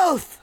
Both.